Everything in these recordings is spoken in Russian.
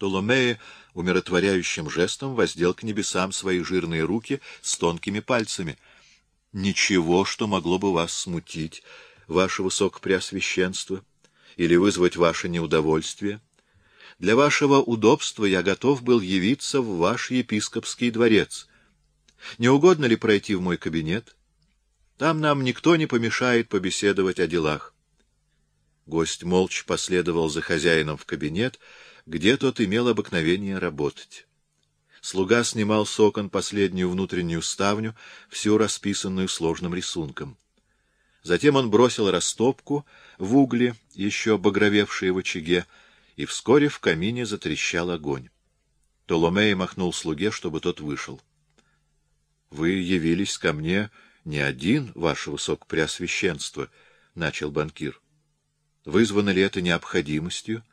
Толомея умиротворяющим жестом воздел к небесам свои жирные руки с тонкими пальцами. — Ничего, что могло бы вас смутить, ваше высокопреосвященство, или вызвать ваше неудовольствие. Для вашего удобства я готов был явиться в ваш епископский дворец. Не угодно ли пройти в мой кабинет? Там нам никто не помешает побеседовать о делах. Гость молча последовал за хозяином в кабинет, где тот имел обыкновение работать. Слуга снимал с окон последнюю внутреннюю ставню, всю расписанную сложным рисунком. Затем он бросил растопку в угли, еще багровевшие в очаге, и вскоре в камине затрещал огонь. Толомей махнул слуге, чтобы тот вышел. — Вы явились ко мне не один, ваше высокопреосвященство, — начал банкир. — Вызвано ли это необходимостью?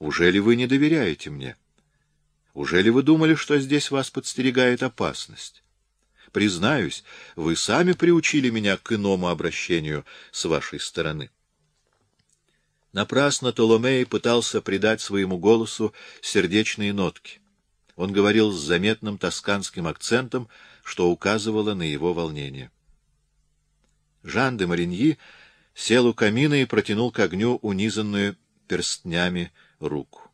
Уже ли вы не доверяете мне? Уже ли вы думали, что здесь вас подстерегает опасность? Признаюсь, вы сами приучили меня к иному обращению с вашей стороны. Напрасно Толомей пытался придать своему голосу сердечные нотки. Он говорил с заметным тосканским акцентом, что указывало на его волнение. Жан де Мариньи сел у камина и протянул к огню унизанную перстнями руку.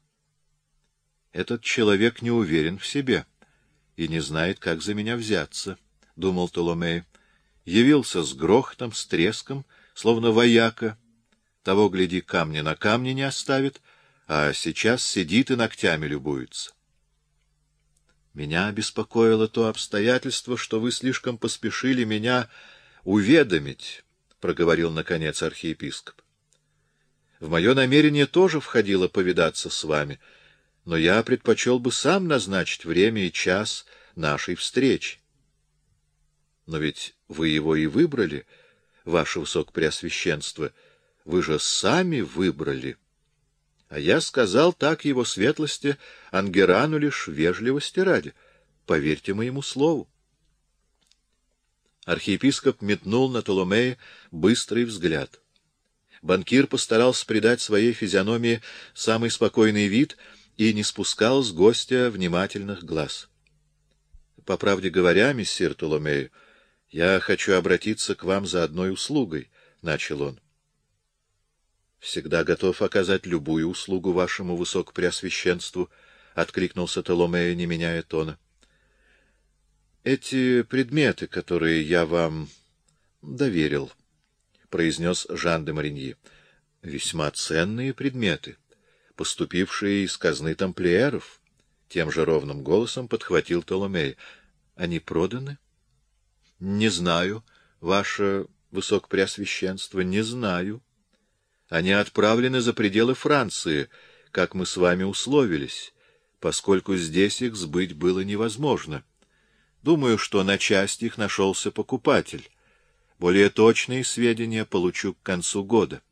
Этот человек не уверен в себе и не знает, как за меня взяться, — думал Толомей. Явился с грохотом, с треском, словно вояка. Того, гляди, камня на камне не оставит, а сейчас сидит и ногтями любуется. Меня беспокоило то обстоятельство, что вы слишком поспешили меня уведомить, — проговорил, наконец, архиепископ. В мое намерение тоже входило повидаться с вами, но я предпочел бы сам назначить время и час нашей встречи. Но ведь вы его и выбрали, ваше высокопреосвященство, вы же сами выбрали. — а я сказал так его светлости Ангерану лишь вежливости ради. Поверьте моему слову. Архиепископ метнул на Толомея быстрый взгляд. Банкир постарался придать своей физиономии самый спокойный вид и не спускал с гостя внимательных глаз. — По правде говоря, мессир Толомею, я хочу обратиться к вам за одной услугой, — начал он всегда готов оказать любую услугу вашему высокопреосвященству, — откликнулся Толомея, не меняя тона. — Эти предметы, которые я вам доверил, — произнес Жан де Мариньи, — весьма ценные предметы, поступившие из казны тамплиеров, — тем же ровным голосом подхватил Толомей. — Они проданы? — Не знаю, ваше высокопреосвященство, не знаю. — они отправлены за пределы Франции, как мы с вами условились, поскольку здесь их сбыть было невозможно. Думаю, что на часть их нашелся покупатель. Более точные сведения получу к концу года.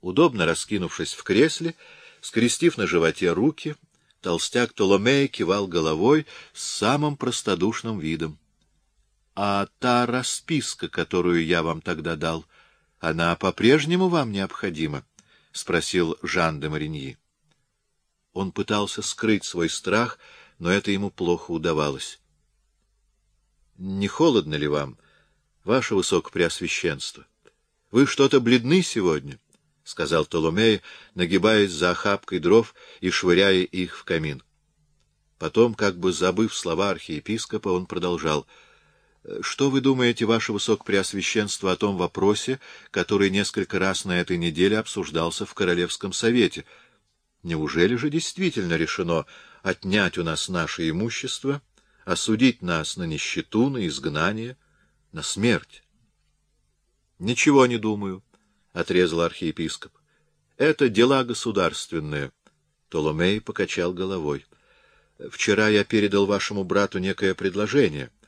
Удобно раскинувшись в кресле, скрестив на животе руки, толстяк Толомея кивал головой с самым простодушным видом. — А та расписка, которую я вам тогда дал — она по-прежнему вам необходима? — спросил Жан де Мариньи. Он пытался скрыть свой страх, но это ему плохо удавалось. — Не холодно ли вам, ваше высокопреосвященство? Вы что-то бледны сегодня? — сказал Толомей, нагибаясь за охапкой дров и швыряя их в камин. Потом, как бы забыв слова архиепископа, он продолжал — что вы думаете, ваше высокопреосвященство, о том вопросе, который несколько раз на этой неделе обсуждался в Королевском совете? Неужели же действительно решено отнять у нас наше имущество, осудить нас на нищету, на изгнание, на смерть? — Ничего не думаю, — отрезал архиепископ. — Это дела государственные. Толомей покачал головой. — Вчера я передал вашему брату некое предложение —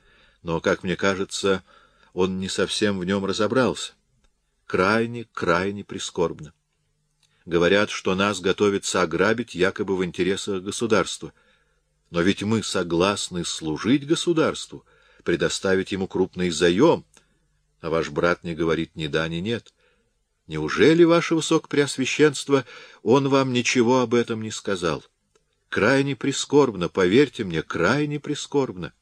но, как мне кажется, он не совсем в нем разобрался. Крайне, крайне прискорбно. Говорят, что нас готовится ограбить якобы в интересах государства. Но ведь мы согласны служить государству, предоставить ему крупный заем, а ваш брат не говорит ни да, ни нет. Неужели, ваше высокопреосвященство, он вам ничего об этом не сказал? Крайне прискорбно, поверьте мне, крайне прискорбно.